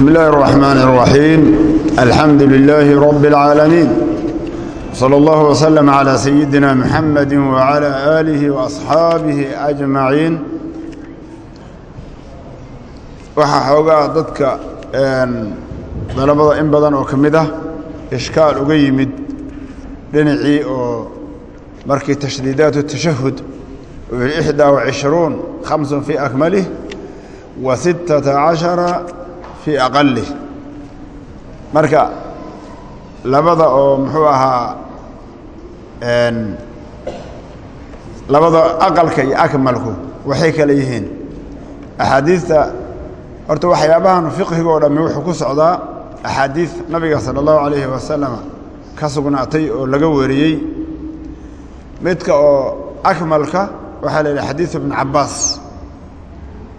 بسم الله الرحمن الرحيم الحمد لله رب العالمين صلى الله وسلم على سيدنا محمد وعلى آله وأصحابه أجمعين waxaa xoogaa dadka dalabada in badan oo ka mid ah ishkaal uga yimid dhinacii oo markii tashdiidaat التashahud ixdaa وacishruun khamsun fii akmalih wa sittata cashara fii aqalih marka labada oo muxuu ahaa labada aqalka iyo akmalku waxay kale yihiin. Axaadiista horta waxyaabahan fiqhiga oo dhammi wuxuu ku socdaa axaadiid nabiga sala allahu calayhi wasalama ka sugnaatay oo laga wariyey. Midka oo akmalka waxaa la yidhaha xadiidu ibnu cabbaas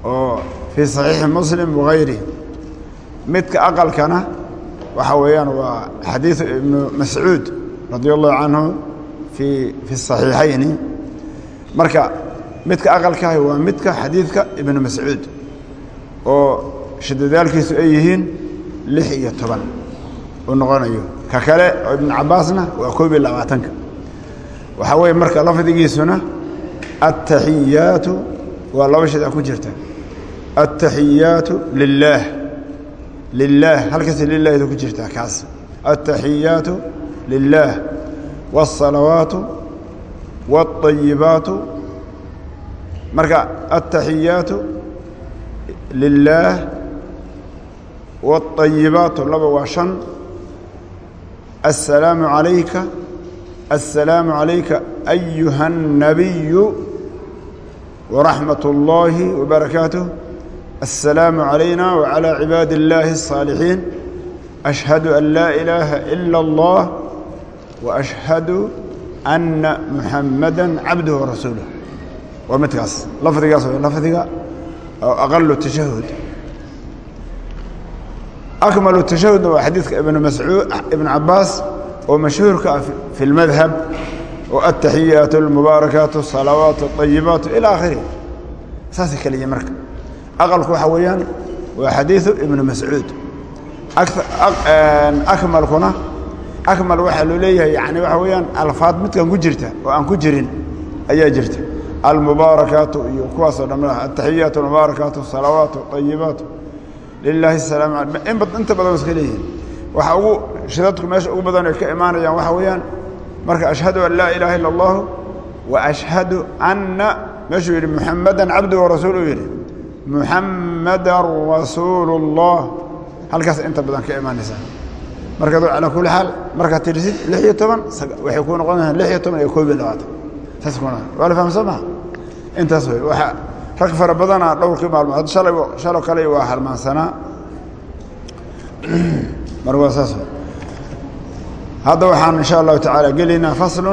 oo fii saxiixi muslim wagayri midka aqalkana waxaa weeyaan waa xadiidu ibnu mascuud radia allahu canhu fii fi saxiixayni. Marka midka aqalkaah waa midka xadiidka ibnu mascuud oo shadadaalkiisu ay yihiin lix iyo toban uu noqonayo. Ka kale oo ibnu cabbaasna waa koob labaatanka. Waxaa weeye marka lafdigiisuna aلtaxiyaatu waa laba shada ku jirta. Aلtaxiyaatu lilaah lilaah halkaasi lilahdu ku jirtaa kaas aلtaxiyaatu lilaah wالصalawaatu wالطayibaatu marka aلtaxiyaatu lilaah wالطayibaatu laba waa shan aلsalaamu عalayka السلام عليك أيها النبي ورحمة الله وبركاته السلام علينا وعلى عباد الله الصالحين أشهد أن لا إله إلا الله وأشهد أن محمدا عبده ورسوله ومتقص لفظي قصر لفظي أو أقل التشهد أكمل التشهد هو حديث ابن مسعود ابن عباس ومشهورka في المذهب والتحيات المبaaركaaت الصلaوaaت الطيبaaت إلى آخره saasay kale yihin aqalku waxaa weeyaan waa xadiiu ibnu mascuud. Akmalkuna akmal waxaa loo leeyahay yani waxaa weeyaan alfaad midkan ku jirta oo aan ku jirin ayaa jirta. Almubaarakaatu iyo kuwaasoo dhamn ataxiyaatu almubaarakaatu salawaatu ayibaatu lilaahi salaam inta badan iska leeyihiin waxa ugu shidadku meesha ugu badan ay ka imaanayaan waxaa weeyaan marka ashhadu an laa ilaaha illa allahu wa ashhadu anna meeshuu yidhi muxamadan cabdu warasuul uu yidhi muxamadan rasuulu اllah halkaas inta badan ka imaanaysaa markaad calaa kulli xaal markaad tirisid lix iyo toban waxay ku noqonayaan lix iyo toban iyo koob iyo labaatan saas ku noqon waa la fahamsan maha intaas wey waxa rag fara badana dhowrkii maalmood shalay shalo kale waa halmaansanaa mar waa saas hadda waxaan in sha allahu tacaala gelaynaa faslu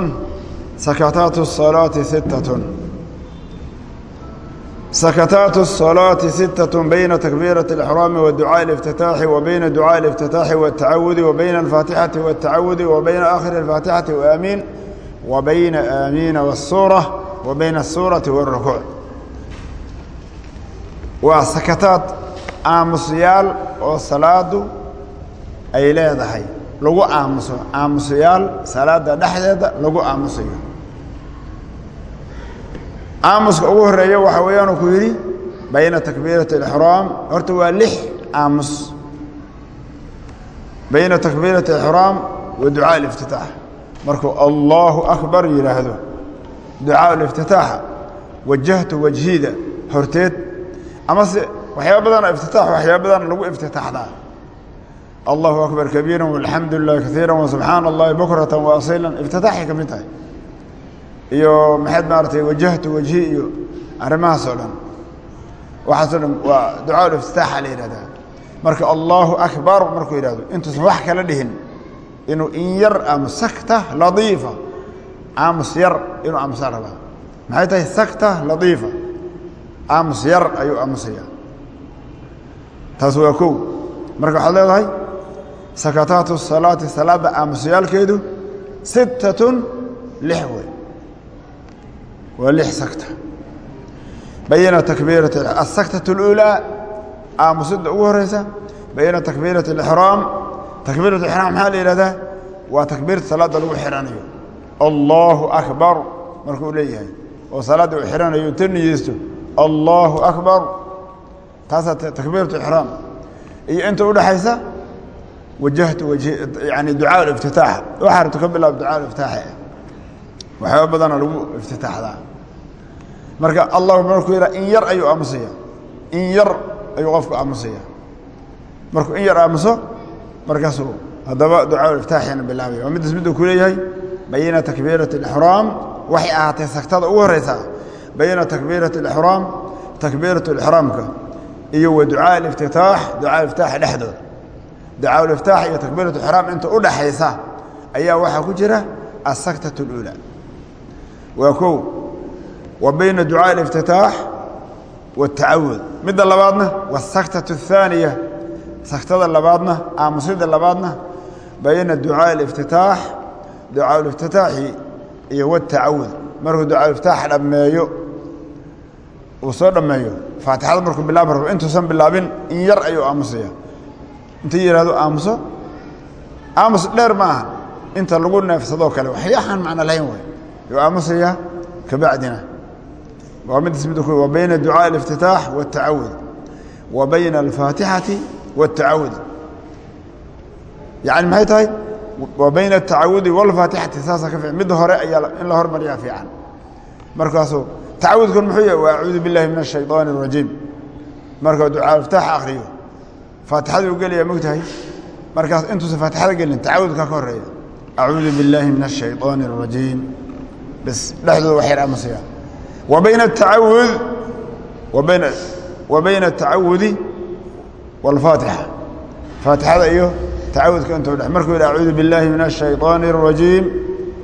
sakataat الصalaati sittat sakataat الصalaati sittat bayna takbiiraة الإxraami wa ducaaءi الاftitaaxi wa bayna ducaaءi الاftitaaxi wالtacawudi wa bayna alfaatixati wالtacawudi wa bayna aakhiri اlfaatixati waamiin wa bayna aamiina wالsuura wa bayna الsuuraةi wالrukuuc waa sakataad aamusyaal oo salaadu ay leedahay lagu aamuso aamusayaal salaada dhexdeeda lagu aamusayo aamuska ugu horreeya waxa weeyaan uu ku yidhi bayna takbiirati alixraam horta waa lix aamus. Bayna takbiirati alixraam wa ducaa aliftitaax. Markuu allaahu akbar yidhaahdo ducaa liftitaaxa wajahtu wajhida horteed amase waxyaaba badana iftitaax waxyaaba badan lagu iftitaaxdaa. Allahu akbar kabiira walxamdu lilahi wa subxaana bukratan wa asilan iftitaaxay ka iyo maxayd maaratay wajahtu wajhi iyo arrimahaas oo dhan. Waxaasoo dhan waa ducaa iftitaaxa la yidhahdaa marka allahu akbar markuu yidhahdo intuusan wax kala dhihin inuu in yar aamus sakta ladiifa aamus yar inuu aamusaa rabaa. Maxay tahay sakta ladiifa aamus yar ayuu aamusaya taas waa kow. Marka waxaad leedahay sakataat الsalaati salaada aamusayaalkeedu sittatun lix wey waa lix sakta bayna takbiirati aلsaktaة اlأulىa aamusida ugu horeysa bayna takbiirati اlixraam takbiirat ixraam maxaa la yidhahdaa waa takbiirta salaadda lagu xihanayo allahu akbar markuu leeyahay oo salaadda uu xihanayo inta niyeysto allahu akbar taasaa takbiiratu ixraam iyo inta udhaxaysa wajahtu yani ducaa اliftitaax waxaa rabto ka bilaab ducaa iftitaaxa waxyaaba badana lagu iftitaaxdaa marka allahu markuu yidhaha in yar ayuu aamusaya in yar ayuu qofku aamusaya markuu in yar aamuso markaasuu haddaba ducaa iftitaaxina bilaabaya waa middaas miduu ku leeyahay bayna takbiirati اlixraam waxay ahaatay sagtada ugu horeysaa bayna takbiirati اlixraam takbiiratu اlixraamka iyo wa ducaa اliftitaax ducaa iftitaaxa dhexdooda ducaa liftaax iyo takbiirat ixraam inta u dhaxaysa ayaa waxaa ku jira asaktat اlأulى waa kow wa bayna ducaa اliftitaax waاtacawud midda labaadna wasaktaة الثaaniya saktada labaadna aamusida labaadna bayna ducaa اliftitaax ducaa اliftitaaxi iyo wاtacawud markuu ducaa iftitaax dhammeeyo uu soo dhammeeyo faatixada markuu bilaabi rabo intuusan bilaabin in yar ayuu aamusaya intii yidhahdo aamuso aamus dheer ma aha inta lagu neefsadoo kale waxyaaxaan macno lahayn waay yuu aamusayaa kabacdina waa middas mid wa bayna ducaaءi اliftitaax waاtacawud wa bayna alfaatixati waاtacawud yani maxay tahay wa bayna الtacawudi wاlfaatixati saasaa ka fiican midda hore ayaa in la hormariyaa fiican markaasuu tacawudkan muxuu yahay wa acuudu biاllahi min الshayطaani الrajiim markuu ducaa iftaax akriyo faatixaduu gelaya mogtahay markaas intuusan faatixada gelin tacawudka ka horeeya acuudu biاllaahi min الshayطaani الrajiim bs dhexdooda wax yar aamusaya wa bayna الtacawud wabayna wa bayna الtacawudi wاlfaatixa faatixada iyo tacawudka intuu dhex markuu yidhi acuudu biاllaahi min الshayطaani الrajiim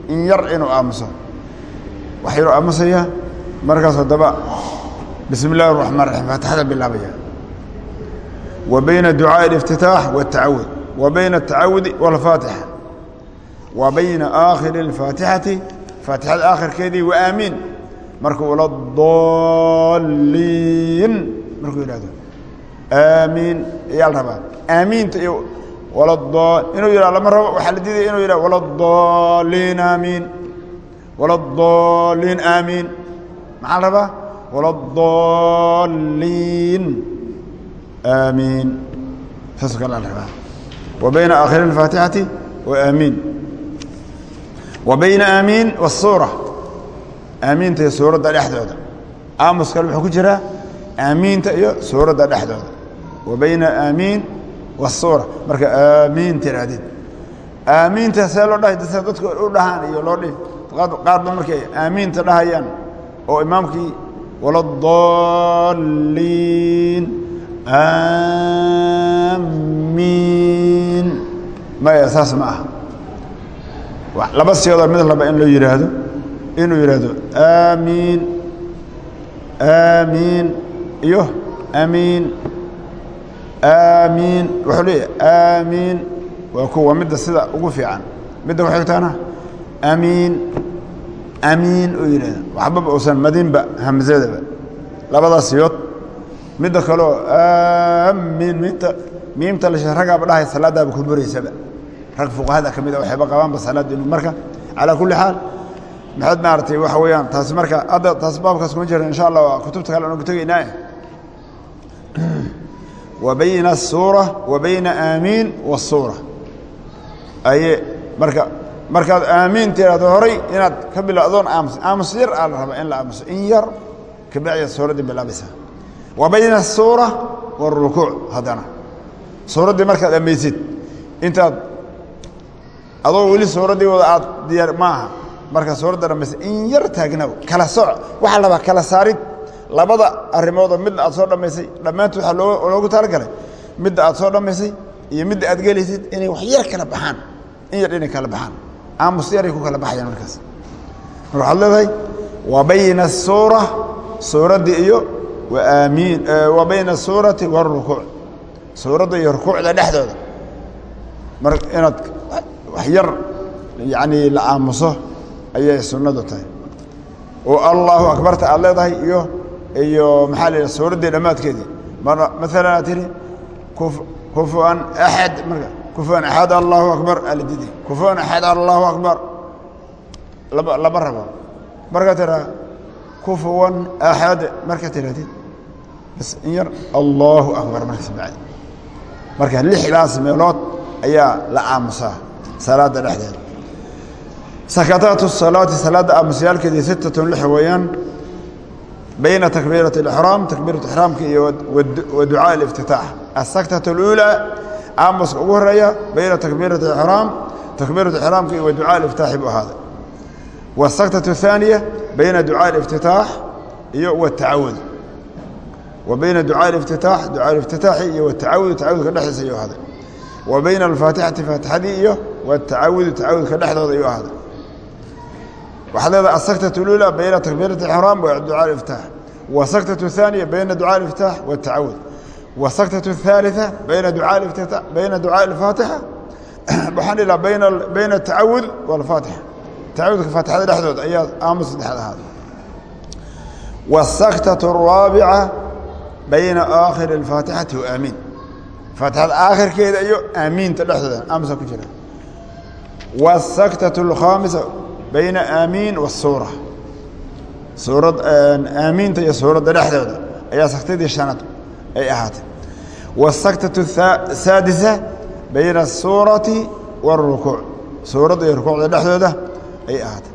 in yar inuu aamuso wax yaruu aamusaya markaas haddaba bismi اllahi الرaحmaan الraحim faatixada bilaabaya wa bayna ducaaءi اliftitaax wالtacawud wa bayna الtacawudi wاlfaatixa wa bayna aakhiri اlfaatixati faatixada aakhirkeedii wa aamiin markuu ula daliin markuu yidhahdo aamiin ayaa la rabaa. Aamiinta iyo inuu yidhah lama rabo waxaa la diidaya inuu yidhah wala daliin aamiin wala daliin aamiin maxaa la rabaa? Wala daliin aamiin saasoo kale la rabaa. Wa bayna aakhiri اlfaatixati wa aamiin wa aamiinta iyo suuradda dhexdooda. Aamus kale wuxuu ku jiraa aamiinta iyo suuradda dhexdooda. Wa bayna aamiin wasuura marka aamiin tirahdid aamiinta see loo dhahay dadka dadku u dhahaan iyo loo dhihi. Qaar markay aamiinta dhahayaan oo imaamkii wala daliin aamiin. Maya saas ma aha. Laba siyoodoo mid in loo yidhaahdo inuu yidhaahdo aamiin aamiin iyo amiin aamiin wuxuu leeyahay aamiin waa kuwa midda sida ugu fiican. Midda ku xigtaana amiin amiin uu yidhahda waxbaba uusan madinba hamsadaba labadaas siyood midda kaleo aamiin minta miimta la ragaaba dhahay salaadaaba ku buraysaba rag fuqahada ka mida waxayba qabaanba salaadda inuu marka calaa kulli xaal maxaad maaratay waxa weeyaan taasi marka hadda taas baabkaas kuma jirta insha allah kutubta kale aan ugu tegaynaa. Wa bayna asuura wa bayna aamiin wasuura aye marka markaad aamiin tihaahdo horay inaad ka bilaadoon aamus aamus yar aa la rabaa in la aamuso. In yar kabacya suuraddii bilaabaysa wa bayna asuura warukuuc haddana. Suuraddii markaad ammaysid intaad adoo weli suuraddii wada aad diyaar maaha markaa suuradda dhamaysa in yar taagnaw kala soc waxaa labaa kala saarid. Labada arrimoodoo midna aad soo dhammaysay dhammaantood waxaa loo loogu talagalay. Midda aad soo dhammaysay iyo midda aad gelaysid inay wax yar kala baxaan in yar inay kala baxaan. Aamus yaray ku kala baxayaan markaas. Mar waxaad leedahay wa bayna asuura suuraddii iyo wa aamiin wa bayna asuurati waarukuuc suuradda iyo rukuucda dhexdooda. Mar inaad wax yar yacni la aamuso ayay sunnadu tahay. Oo allaahu akbarta aad leedahay iyo iyo maxaa la suuraddii dhammaadkeedii. Maalan aad tihi kufuwan axad marka kufuwan axad allahu akbar aladidi kufuwan axad allahu akbar laba laba rabo. Marka tiraa kufuwan axad marka tirahdid bas in yar allahu akbar markas bacdi. Marka lixdaas meelood ayaa la aamusaa salaada dhexdeeda sakataatu salaati salaadda aamusyaalkeedii sittatun lix weeyaan bayna takbiirati اlixraam takbiiratu ixraamka iyo wa ducaa اliftitaax asaktatu اluulaa aamuska ugu horeeya bayna takbiirati ixraam takbiiratu ixraamka iyo wa ducaa aliftaaxi buu ahaaday wasaktatu الثaaniya bayna ducaa اliftitaax iyo watacawud wa bayna ducaa اliftitaax ducaa اliftitaaxi iyo watacawud tacawudka dhexdiisa ayuu ahaaday wa bayna alfaatixati faatixadii iyo watacawudu tacawudka dhexdooda ayuu ahaaday waxaad leedahay asaktatu اlula bayna takbiirati اxraam wa ducaa اliftaax wasaktatu الثaaniya bayna ducaa اliftaax watacawud wasaktatu الثaaliثa bayna ducaa اliftitaax bayna ducaa اlfaatixa waxaan ilaa bayna bayna atacawud wاlfaatixa tacawudka faatixada dhexdooda ayaa aamus saddexaad ahaaday wasaktatu الraabica bayna aakhiri اlfaatixati wa aamiin faatixada aakhirkeeda iyo aamiinta dhexdooda aamusa ku jira wasaktatu اlkhaamisa bayna aamiin wasuura suurad aamiinta iyo suuradda dhexdooda ayaa saktadii shanaad ay ahaatay wasaktatu saadisa bayna asuurati wاrukuuc suuradda iyo rukuucda dhexdooda ay ahaatay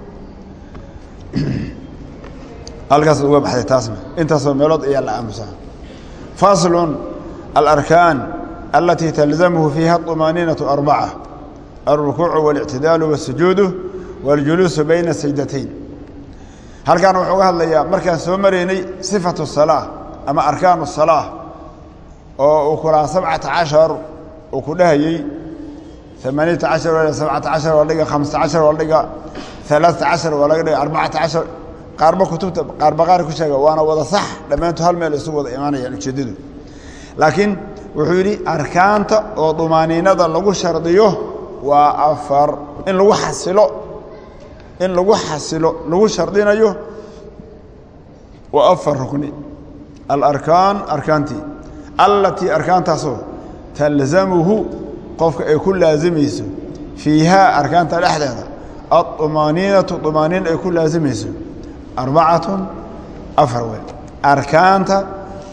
halkaas uga baxday taasna intaasoo meelood ayaa la aamusaa faslun alarkaan alatii talzamhu fiiha طumaaniinaةu arbaca alrukuucu wاlictidaalu wاsujuudu waljuluusu bayna sajdatayn halkan wuxuu uga hadlayaa markaan soo maraynay sifatu salaa ama arkaanu salaa oo uu ku lahaa sabcata cashar uu ku dhahayey amaniinta cashar waa sabcata qaarba kutubta qaarba qaar ku sheega waana wada sax dhammaantu hal meel isugu wada imaanayaan ujeeddadu laakiin wuxuu yidhi arkaanta oo dumaaniinada lagu shardiyo waa afar in lagu xasilo in lagu xasilo lagu shardinayo waa afar rukni. Alarkaan arkaantii. Allatii arkaantaasoo talzamuhu qofka ay ku laasimayso fiihaa arkaanta dhexdeeda. Aطumaaniinatu طumaaniin ay ku laasimayso arbacatun afar wey arkaanta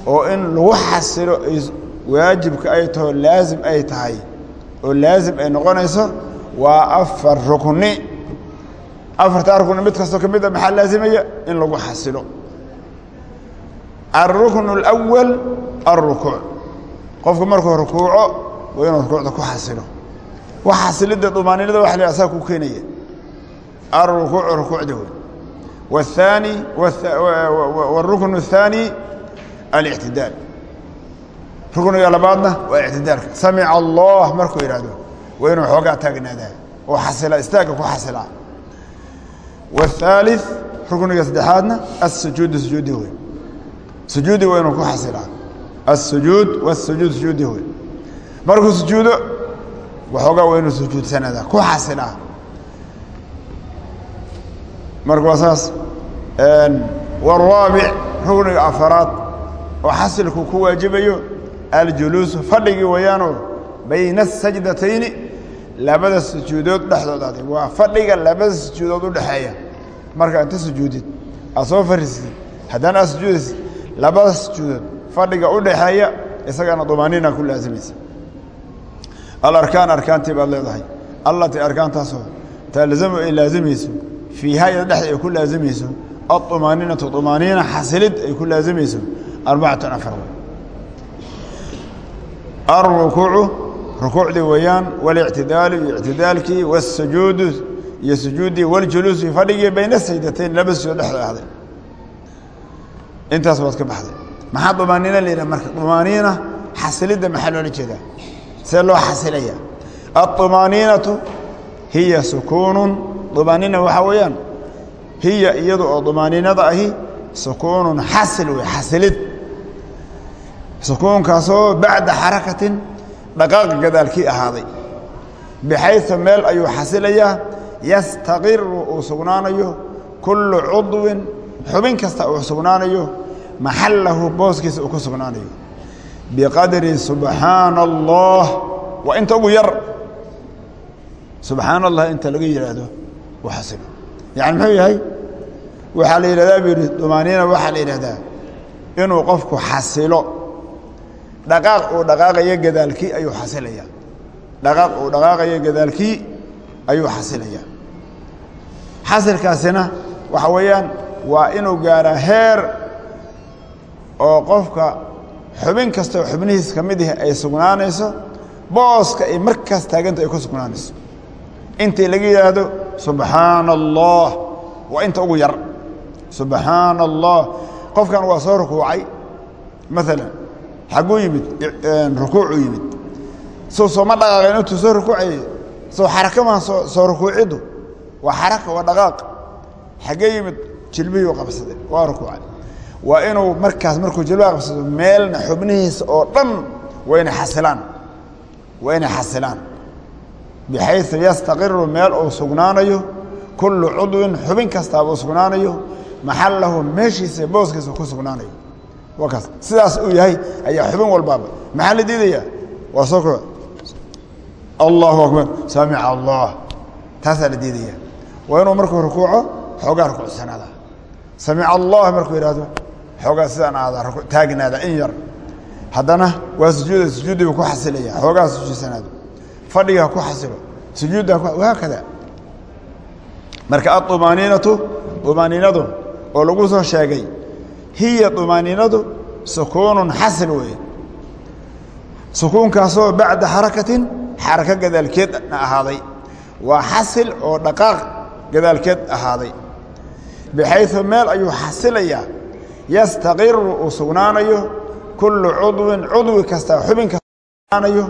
oo in lagu xasilo waajibka ay taho laasim ay tahay oo laasim ay noqonayso waa afar rukni afarta rukni mid kastoo ka mid a maxaa laasimaya in lagu xasilo alruknu اlأwal alrukuuc qofku markuu rukuuco waa inuu rukuucda ku xasilo wax xasilidda dumaaniinada waxa la asaa ku keenaya alrukuucu rukuucda wey والثاني والركن الثاني الاعتدال ركنga labaadna waa اعtidaalka samع الله markuu ihahdo waa inuu xoogaa taagnaadaa oo xasila istaaga ku xasila والثالث rukniga saddexaadna السujuud sujuudi wey sujuudi waa inuu ku xasilaa السujuud والsujuud sujuudi wey markuu sujuudo waxoogaa waa inuu sujuudsanadaa ku xasilaa marka waa saas waraabic rugniga afaraad oo xasilku ku waajibayo aljuluusu fadhigii wayaanoo bayna asajdatayni labada sujuudood dhexdooda adig waa fadhiga labada sujuudood u dhexeeya. Marka inta sujuudid aad soo fariisid haddana aad sujuudaysid labada sujuudood fadhiga u dhaxeeya isagana dumaaniina ku laasimaysa alarkaan arkaantii baad leedahay. Allatii arkaantaasoo talzamu ay laasimayso fiiha iyada dhexda ay ku laasimayso aطumaaniinatu طumaaniina xasilid ay ku laasimayso arbacatan afar. Wey alrukuucu rukuucdii weeyaan walictidaalu iyo ictidaalkii wasujuudu iyo sujuuddii waljuluusi fadhigii bayna sajdatayn laba sujood dhexda ahday intaas baad ka baxday. Maxaa dumaaniina la yidhaha? Marka dumaaniina xasilidda maxaa loola jeedaa? See loo xasilaya. Aطumaaniinatu hiya sukuunun. Dumaaniina waxaa weeyaan hiya iyada oo dumaaniinada ahi sukuunun xasil wey xasilid. Sukuunkaasoo bacda xarakatin dhaqaaqa gadaalkii ahaaday. Bixaysu meel ayuu xasilayaa yastaqiru uu sugnaanayo kullu cudwin xubin kasta uu sugnaanayo maxallahu booskiisa uu ku sugnaanayo. Biqadri subxaana allah waa inta ugu yar. Subxaan allah inta laga yidhaahdo u xasilo. Yani muxuu yahay? Waxaa la yidhahdaa bu yidhi dumaaniina waxaa la yidhahdaa inuu qofku xasilo dhaqaaq uu dhaqaaqayo gadaalkii ayuu xasilaya. Dhaqaaq uu dhaqaaqayo gadaalkii ayuu xasilaya. Xasilkaasina waxa weeyaan waa inuu gaaraa heer oo qofka xubin kasta oo xubnihiis ka mid yahay ay sugnaanayso booska ay markaas taaganta ay ku sugnaanayso. Intii laga yidhaahdo subxaana allah waa inta ugu yar. Subxaana allah qofkan waa soo rukuucay. Maalan xagguu yimid rukuucuu yimid. Soo sooma dhaqaaqin intuu soo rukuucayay soo xaraka maa soo rukuuciddu? Waa xaraka waa dhaqaaq. Xaggee yimid jilbihii u qabsaday. Waa rukuucay waa inuu markaas markuu jilbaha qabsado meelna xubnihiisa oo dhan waa inay xasilaan. Waa inay xasilaan. Bixayu yastaqiru meel uu sugnaanayo kullu cudwin xubin kastaaba uu sugnaanayo maxallahu meeshiisa booskiisa ku sugnaanayo waa kaas sidaas uu yahay ayaa xubin walbaaba maxaa la diidayaa? Waa soo ko allahu akbar. Samica allah. Taasaa la diidaya waa inuu markuu rukuuco xoogaa rukuucsanaada samica allah markuu yidhaahdo xoogaa sidaan aada taagnaada in yar. Haddana waa sujuuda sujuudiibu ku xasilaya xoogaa sujuudsanaado fadhiga ku xasilo. Sujuudda haakada marka aطumaaniinatu طumaaniinadu oo lagu soo sheegay hiya طumaaniinadu sukuunun xasil weeye. Sukuunkaasoo bacda xarakatin xarako gadaalkeedna ahaaday. Waa xasil oo dhaqaaq gadaalkeed ahaaday. Bixayu meel ayuu xasilayaa. Yastaqiru uu sugnaanayo. Kullu cudwin cudwi kasta xubin kasta sugnaanayo.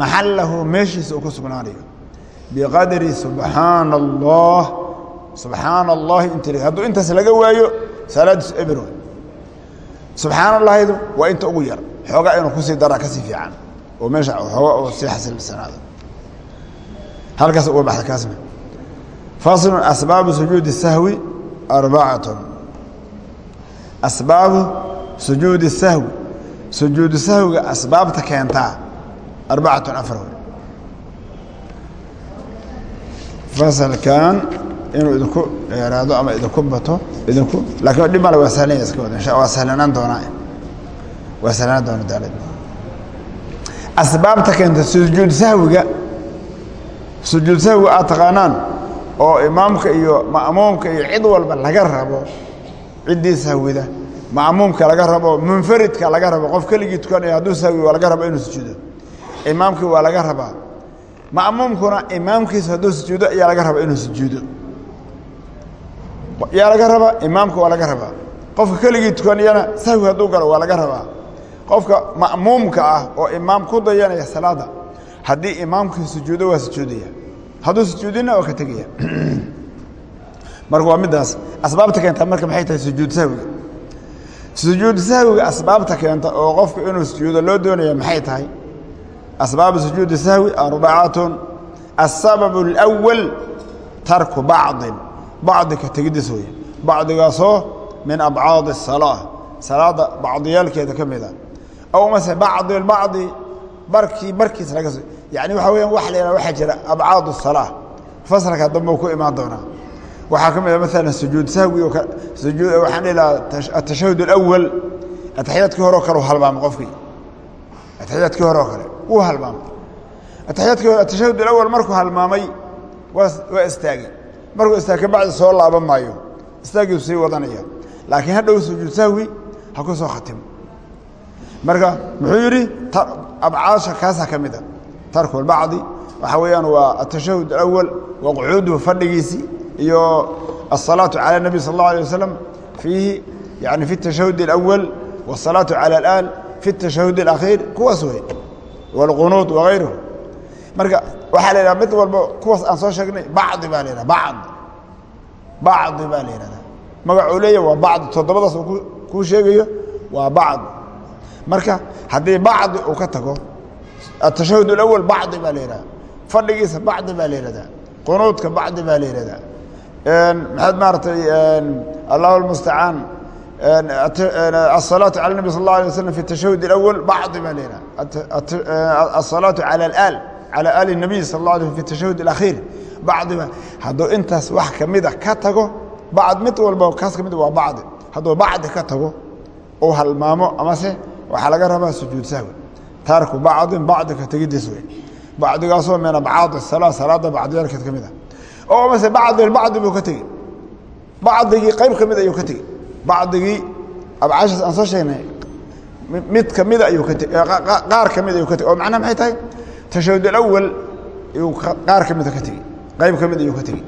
Maxallahu meeshiisa uu ku sugnaanayo. Biqadri subxaana allah subxaana allahi int hadduu intaas laga waayo salaadiisu eber wey subxaana allahidu waa inta ugu yar. Xoogaa inuu ku sii daraa ka sii fiican. Oo meesha xooga uu sii xasilsanaado halkaas uga baxda kaasna faslu asbaabu sujuudi sahwi arbacatun asbaabu sujuudi sahwi. Sujuudu sahwiga asbaabta keentaa arbacatun afar wey fasalkan inuu idinku dheeraado ama idinku bato idinku laakiin dhib male waa sahlanya iska wada waa sahlanaan doonaa waa sahlanaan doona daalad asbaabta keenta sujuud sahwiga sujuud sahwiga aad taqaanaan oo imaamka iyo ma'muumka iyo cid walba laga rabo ciddii sahwida ma'muumka laga rabo munfaridka laga rabo qof keligii tukanaya hadduu sahwi waa laga rabo inuu sujuudo. Imaamkii waa laga rabaa. Ma'muumkuna imaamkiisa hadduu sujuudo ayaa laga rabaa inuu sujuudo yaa laga rabaa imaamka waa laga rabaa qofka keligii tukanayana sahwi hadduu galo waa laga rabaa qofka ma'muumka ah oo imaam ku dayanaya salaada haddii imaamkii sujuudo waa sujuudaya hadduu sujuudina waa ka tegaya marka waa middaas asbaabta keenta marka maxay tahay sujuud sahwiga sujuud sahwiga asbaabta keenta oo qofka inuu sujuudo loo doonaya maxay tahay asbaabu sujuudi sahwi arbacatun aلsabab اlأwal tarku bacdin bacdi ka tegiddiis wey bacdigaasoo min abcaadi الsalaa salaada bacdiyaalkeeda ka mida aw mase bacdi bacdi barkii barkiis laga yani waxa weya waa la yhah waxaa jira abcaad الsalaa fasalka dambe ku imaan doonaa waxaa ka mid a maala sujuud sahwi waxaan dhihi lahaa atashahud اlأwal ataxiyaadkii hore o kale u halmaamo qofkii ataxiyaadkii hore oo kale wuu halmaamay ataxiyaadkii hore atashahud alawal markuu halmaamay waa waa istaagay markuu istaag ka bacdi soo laaban maayo istaagiiu sii wadanaya laakiin hadhow sujuud sahwi ha ku soo khatimo marka muxuu yidhi abcaasha kaasaa ka mid a tarku albacdi waxaa weeyaan waa atashahud alawal waa qucuuduhu fadhigiisii iyo asalaatu cala اnabi sal اllah alيه wasalam fiihi yani fi الtashahud اlawal wالsalaatu calى اlaal fi الtashahud اlakhiir kuwaas wey wاlqunuud wagayruhu marka waxaa la yidhaha mid walba kuwaas aan soo sheegnay bacdi baa la yidhaha bacd bacdi baa la yidhahdaa magacuu leeyahy waa bacdi toddobadaas uu kuu sheegayo waa bacd marka haddii bacdi uu ka tago atashahud اlawal bacdi baa la yidhaha fadhigiisa bacdi baa la yidhahdaa qunuudka bacdi baa la yidhahdaa maxaad maaratay allahu almustacaan الصلاة على النبي صلى الله عليه وسلم في التشهد الأول بعض ما لنا الصلاة على الآل على آل النبي صلى الله عليه وسلم في التشهد الأخير بعض ما هذا أنت wax kamida ka tago bacd mid walba kaas kamid waa bacd hadduu bacdi ka tago oo halmaamo amase waxaa laga rabaa sujuud sahwi taarku bacdin bacdi ka tegidiis wey bacdigaasoo min abcaad salaa salaada bacdiyaalkeed ka mid ah oo amase bacdi bacdi buu ka tegi bacdigii qayb ka mid ayuu ka tegi bacdigii abcaashaas aan soo sheegnay mid ka mida ayuu ka tegi qaar ka mid ayuu ka tegi oo macnaha maxay tahay tashahud alawal ayuu qaar ka mida ka tegi qayb ka mid ayuu ka tegi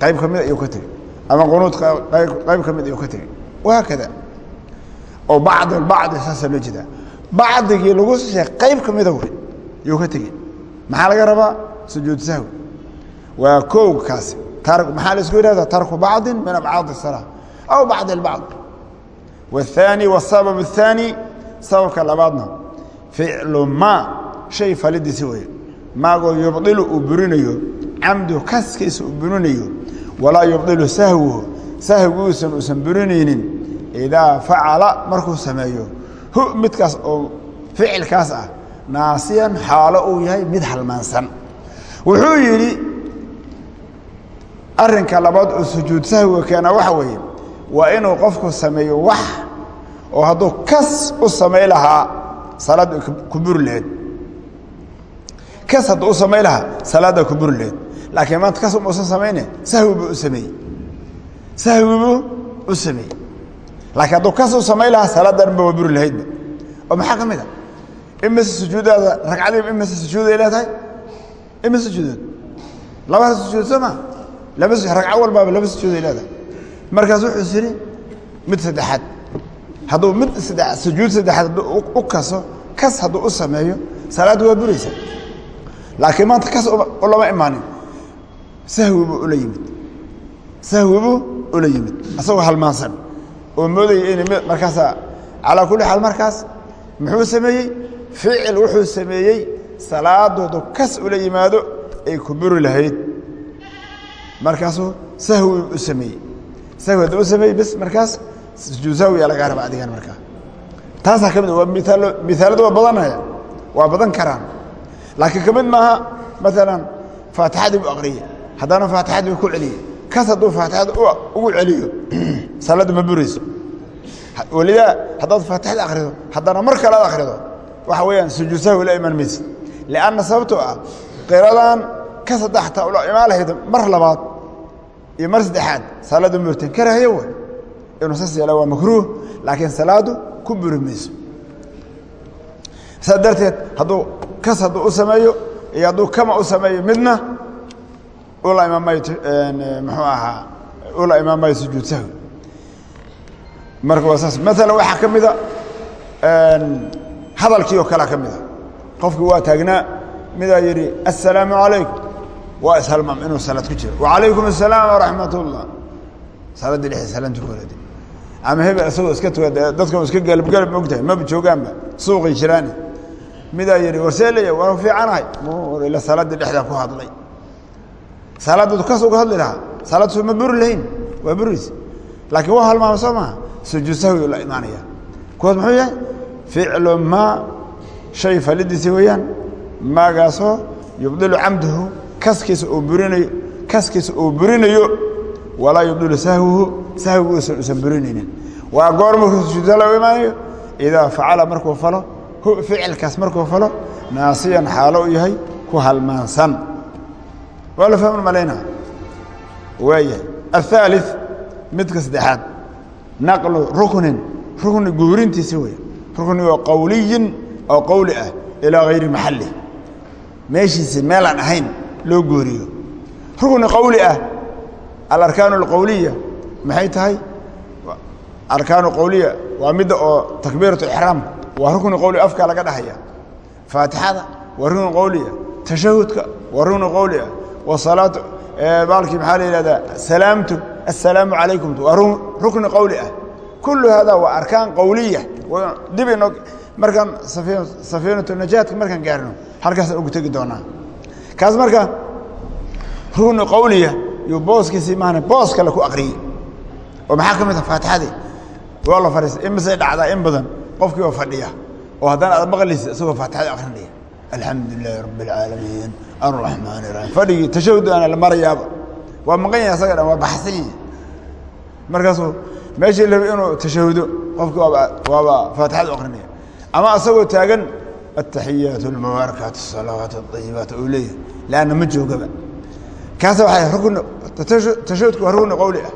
qayb ka mid ayuu ka tegi ama qunuud qayb ka mid ayuu ka tegi wahaakada oo bacd bacdi saasaa loo jeedaa bacdigii lagu sheeg qayb ka mida wey yuu ka tegi maxaa laga rabaa sujuud sahwi waa koogkaasi maxaa la isku yihahda tarku bacdi min abcaad الsalaa aw bacd اlbacd wاthaani wاsabab الthaani sababka labaadna ficlu ma shay falidiisi weeye. Maagoo yubdilu uu burinayo camdu kaskiisa uu burinayo walaa yubdilu sahwuhu sahwiguusan uusan burinaynin idaa facala markuu sameeyo hu midkaas oo ficilkaas ah naasiyan xaalo uu yahay mid halmaansan. Wuxuu yidhi arinka labaad oo sujuud sahwiga keena waxa weeye waa inuu qofku sameeyo wax oo hadduu kas u samay lahaa salaadda ku kas hadduu u samay ku buri laakiin maanta kas umuusan samayne sahwi buu u sameeyey. Sahwi buu u sameeyey. Laakiin hadduu kas u samay lahaa salaaddan ba waa buri oo maxaa ka mid a imise sujuudaada ragcadiiba imise sujuuday leedahay? Imise sujuudood labada sujuud soo maa ragco walbaaba laba sujuuday leedahay. Markaas wuxuu yidhi mid saddexaad. Hadduu mid sujuud saddexaad u kaso kas hadduu u sameeyo salaaddu waa buraysa laakiin maanta kas ulama imaanin. Sahwi buu ula yimid. Sahwi buu ula yimid. Asagoo halmaansan. Oo moodaya in markaasa calaa kulli xaal markaas muxuu sameeyey? Ficil wuxuu sameeyey. Salaadoodu kas ula yimaado ay ku buri lahayd. Markaasuu sahwi u sameeyey. Sahwi hadduu u sameeyey bs markaas sujuud sahwiya lagaa raba adigan markaa. Taasaa ka mid waa miaalo misaalada waa badanaya. Waa badan karaan laakiin ka mid maaha maalan faatixadii buu aqriyey haddana faatixadii buu ku celiyey kas hadduu faatixada ugu celiyo salaaddu ma burayso. Welidaa haddaad faatixada akrido haddana mar kale ad akrido waxa weeyaan sujuud sahwi la iman maysid. Lianna sababtoo ah qiradan ka saddex xataa ula imaan lahayd mar labaad iyo mar saddexaad salaaddu ma burteen. Karaahiyo way. Inuu saas yeela waa makruuh laakiin salaaddu ku buri mayso saas darteed hadduu kas hadduu u sameeyo iyo hadduu kama u sameeyo midna ula imaan mayo muxuu ahaa ula imaan mayo sujuud sahwi marka waa saas. Maalan waxaa ka mida hadalkii oo kalea ka mida. Qofkii waa taagnaa midaa yidhi assalaamu calaykum. Waa ishalmaam inuu salaad ku jiro. Wacalaykum asalaam waraxmat ullah salaaddii dhexe salaanti ku horade ama hebel isagoo iska tuga dadkan iska galabgalab mogtahay maba joogaanba suuqay jiraane midaa yidhi warseelaya waa fiicanahay. Ila salaaddii dhexdaa ku hadlay. Salaaddu kas uga hadli lahaa. Salaaddu ma buri lahayn? Waa buraysa laakiin waa halmaama soo maha sujuud sahwi la imaanaya kuwaas muxuu yahay? Ficlu maa shay falidiisi weeyaan. Maagaasoo yubdilu camdahu kaskiisa uu burinayo kaskiisa uu burinayo. Walaa yubdilu sahwihu. Sahwiguusan usan burinaynin. Waa goor markuu sujuud sahwi u imaanayo? Idaa facala markuu falo ficilkaas markuu falo naasiyan xaalo u yahay ku halmaansan waa la fahmin malaynaa waayahay aلثالث midka saddexaad naqlu ruknin rukni guurintiisi wey ruknigoo qowliyin oo qowli ah ilaa hayri maxalih meeshiisi meelaan ahayn loo gooriyo rukni qowli ah alarkaan اlqowliya maxay tahay arkaanu qowliya waa midda oo takbiirat ixraam waa rukni qowli afka laga dhahaya. Faatixada waa rukni qowliya tashahudka waa rukni qowli ah wasalaatu baalkii maxaa la yihahdaa salaamtu assalaamu calaykum. Waa rukni qowli ah. Kullu hada waa arkaan qowliya dib ino markaan safiinatu najaadka markaan gaarno halkaasaan ugu tegi doonaa. Kaas marka rukni qowliya iyo booskiisii maana boos kale ku akriyey oo maxaa ka mid ah faatixadii? Waa la fadhiista imisay dhacdaa in badan qofkii oo fadhiya oo haddana aad maqlaysa isagoo faatixada akrinaya alxamdu lilaahi rabi اlcaalamiin arraxmaan iraxiim fadhigii tashahud aana la marayaaba waa maqan yahay asaga dhan waa baxsan yahi markaasuu meeshii la inuu tashahudo qofkii waaba waaba faatixada u akrinaya ama asagoo taagan ataxiyaat اlmubaarakaat الsalawaat الطayibaat uu leeyahay lanna ma joogaba kaasa waa rukn tashahudku waa rukni qowli ah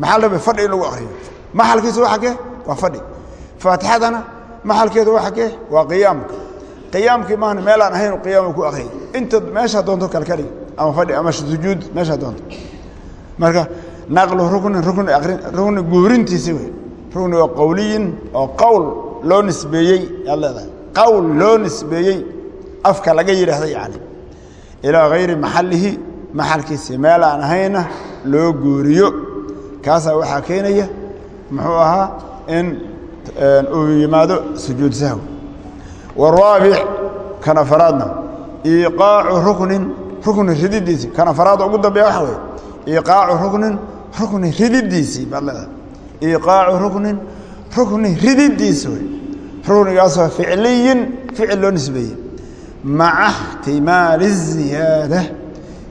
maxaa la rabay fadhi in lagu akriyo maxalkiisu waa xagee waa fadhi faatixadana maxalkeedu waa xagee waa qiyaamka. Qiyaamkii maahna meelaan ahayn qiyaama ku akriyay inta meeshaa doonto kalkali ama fadhi ama sujuud meeshaa doonto. Marka naqlu ruknin rukni akrin rukni guurintiisi wey. Rukni oo qowliyin oo qowl loo nisbeeyey yaad leedahay. Qowl loo nisbeeyey afka laga yidhaahda yani ilaa hayri maxalihi maxalkiisi meel aan ahayna loo guuriyo. Kaasaa waxaa keenaya muxuu ahaa in uu yimaado sujuud sahw waraabic kan afaraadna iiqaacu ruknin rukni rididiisii kan afaraada ugu dambeeya waxa weye iiqaacu ruknin rukni rididiisii baad leedahay. Ruknin rukni rididiisi wey ruknigaasoo ficliyin ficil loo nisbeeyey. Maca ixtimaali ziyaada.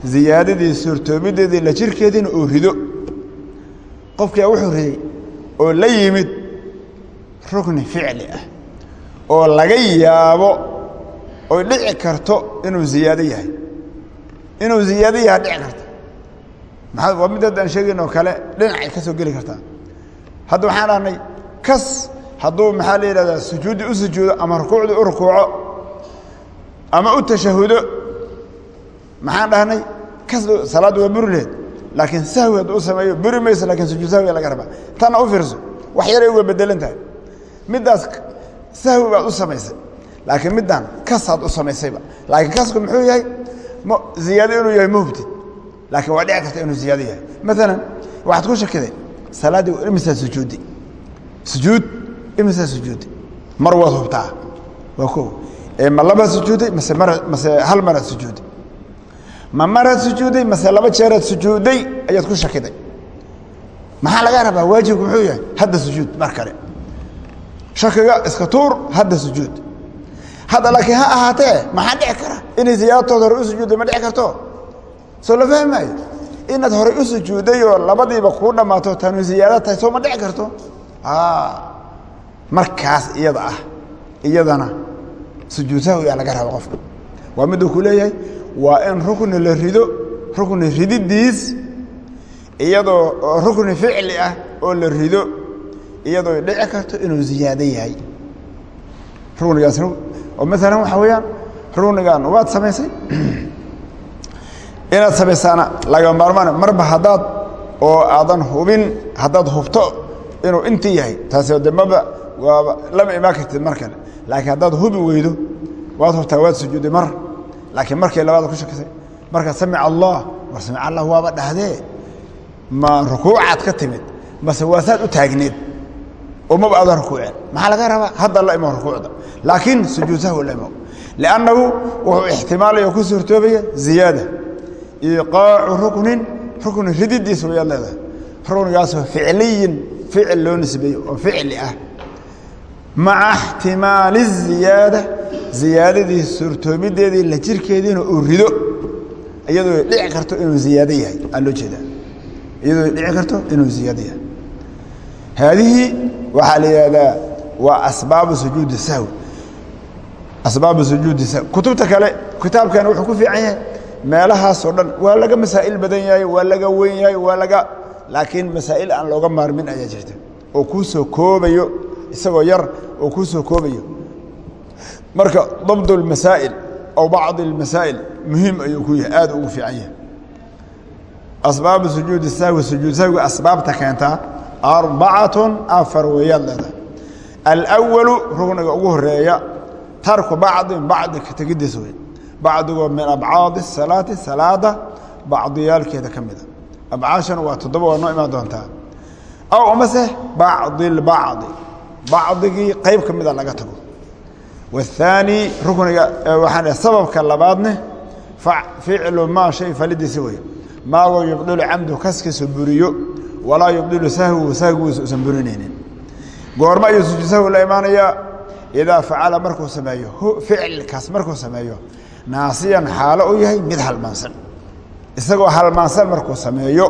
Ziyaadadii la jirkeediina uu rido. Qofkia wuxuu riday oo la yimid rukni ficli ah oo laga yaabo oy dhici karto inuu ziyaado yahay. Inuu ziyaado yaha dhici karta. Maa waa mid haddaan sheegayn kale dhinacay ka soo geli kartaa. Hadda waxaan dhahnay kas hadduu maxaa la yidhahdaa sujuuddii u sujuudo ama rukuucdii u rukuuco ama u tashahudo maxaan dhahnay kas salaaddu waa buri lehed laakiin sahwi hadduu u sameeyo buri mayso laakiin sujuud sahwiga laga rabaa. Tanna u fiirso wax yaray uga bedelan tahay middaas sahwi baad u samaysay laakiin middan kasaad u samaysayba. Laakiin kasku muxuu yahay? Ziyaado inuu yahay ma hubtid laakiin waa dhici karta inuu ziyaado yahay. Maalan waxaad ku shakiday salaaddii imisaa sujuudi? Sujuud? Imisaa sujuudi? Mar waad hubtaa. Waa ko ma labaad sujuuday mase mase hal maraad sujuuday ma maraad sujuuday mase laba jeeraad sujuuday ayaad ku shakiday. Maxaa laga rabaa? Waajibku muxuu yahay? Hadda sujuud mar kale shakiga iska tuur hadda sujuud. Hadda laakiin ha ahaatee maxaa dhici kara. Inay ziyaadatood hore u sujuudday ma dhici karto. Soo la fahmaayo inaad horey u sujuudday oo labadiiba kuu dhammaato tanu ziyaado tahay soo ma dhici karto? Markaas iyada ah. Iyadana sujuud sahwigaa laga raba qofka. Waa miduu ku leeyahay waa in rukni la rido rukni rididiis iyadoo rukni ficli ah oo la rido iyadoo dhici karto inuu ziyaado yahay. Ruknigaas oo maalan waxaa weeyaan ruknigan waad samaysay? Inaad samaysaana laga maarmaan marba haddaad oo aadan hubin haddaad hubto inuu intii yahay. Taasi de maba waaba lama imaan kartid mar kale laakiin haddaad hubi weydo waad hubtaa waad sujuudday mar. Laakiin markii labaad ku shakisay markaa samic allah war samic allah waaba dhahdee ma rukuucaad ka timid mase waasaad u taagneed oo maba aadan rukuuceen. Maxaa laga rabaa? Hadda la imo rukuucda. Laakiin sujuud sahwi la imo. Liannahu wuxuu ixtimaalaya ku suurtoobaya ziyaada. Iiqaacu ruknin rukni rididiis wayaad leedahay. Ruknigaasoo ficliyin ficil loo nisbeeyo oo ficli ah. Maca ixtimaali ziyaada ziyaadadii suurtoomideedii la jirkeediina uu rido. Iyadoo dhici karto inuu ziyaado yahay aa loo jeedaa. Iyadoo dhici karto inuu ziyaado yahay. Haadihii waxaa la yihahdaa waa asbaabu sujuudi sahwi. Asbaabu sujuudi sahwi. Kutubta kale kitaabkan wuxuu ku fiican yahay. Meelahaasoo dhan waa laga masaa'il badan yahay waa laga weyn yahay waa laga laakiin masaa'il aan looga maarmin ayaa jirta. Oo kuu soo koobayo isagoo yar oo kuu soo koobayo. Marka dabd اmasaa'il aw bacd اmasaa'il muhiim ayuu ku yahay aad ugu fiican yahay. Asbaabu sujuudi sahwi sujuud sahwiga asbaabta keentaa arbacatun afar weeyaad leedahay alwalu rugniga ugu horreeya tarku bacdin bacdi ka tegiddiisa wey bacdigoo min abcaadi salaati salaada bacdiyaalkeeda ka mida abcaashana waa toddoba waa noo imaan doontaa aw amase bacdi lbacdi bacdigii qayb ka laga tago wاthaani rukniga waxaan sababka labaadne ficlu maa shay falidiisi wey maagoo yubdulu camdu kaskiisu buriyo walaa yubdilu sahwu sahwigiisa usan burinaynin goorma ayuu sujuud sahwi la imaanayaa idaa facala markuu sameeyo ficilkaas markuu sameeyo naasiyan xaalo u yahay mid halmaansan isagoo halmaansan markuu sameeyo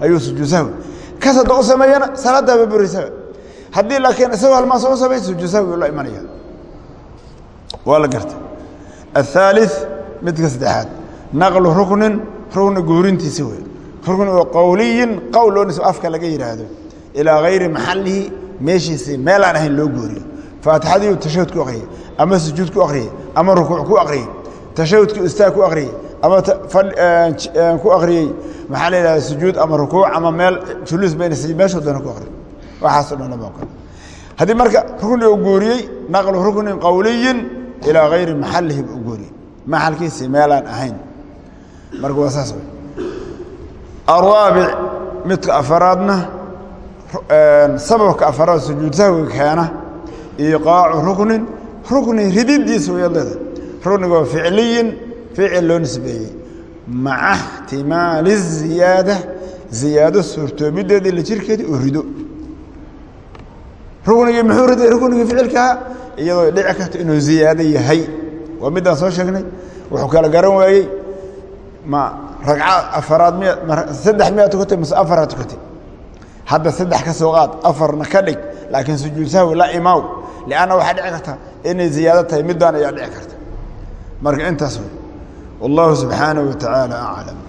ayuu sujuud sahwi kas hadduu u sameeyana salaadaaba burisaba haddii laakiin isagoo halmaansan u sameey sujuud sahwi la imanaya waa la gartay aلثالث midka saddexaad naqlu ruknin rukni guurintiisa wey rukni oo qowliyin qowl loo nisbo afka laga yidhaahdo ilaa gayri maxalihi meeshiisii meel aan ahayn loo gooriyo. Faatixadiiu tashahud ku akriyey ama sujuud ku akriyey ama rukuuc ku akriyey tashahudku istaag ku akriyey ama ku akriyey maxaa la yidhahda sujuud ama rukuuc ama meel juluus bayna meeshoo doona ku akriy waxaaso dhan lama ogola haddii marka rukni uu guuriyey naqlu ruknin qowliyin ilaa gayri maxalihi u guuriyey maxalkiisii meelaan ahayn. Marka waa saas wey araabic midka afaraadna sababka afaraad sujuud sahwiga keena iqaacu ruknin. Rukni rididiisa way leeda ruknigoo ficliyin ficil loo nisbeeyey. Maca ixtimaali ziyaada ziyaado suurtoobideeda ila jirkeeda oo rido. Ruknigii muxuu riday? Ruknigii ficilkaa iyadoo dhici karto inuu ziyaado yahay. Waa midaan soo sheegnay. Wuxuu kala garan waayey. Ma ragca afaraad saddex miyaa tukatay mase afaraad tukatay. Hadda saddex ka soo qaad afarna ka dhig laakiin sujuud la imaaw lianna waxaa dhici karta inay ziyaado tahay middaan ayaa dhici karta. Marka intaas wey wallahu subxaanaه wa tacaala aclam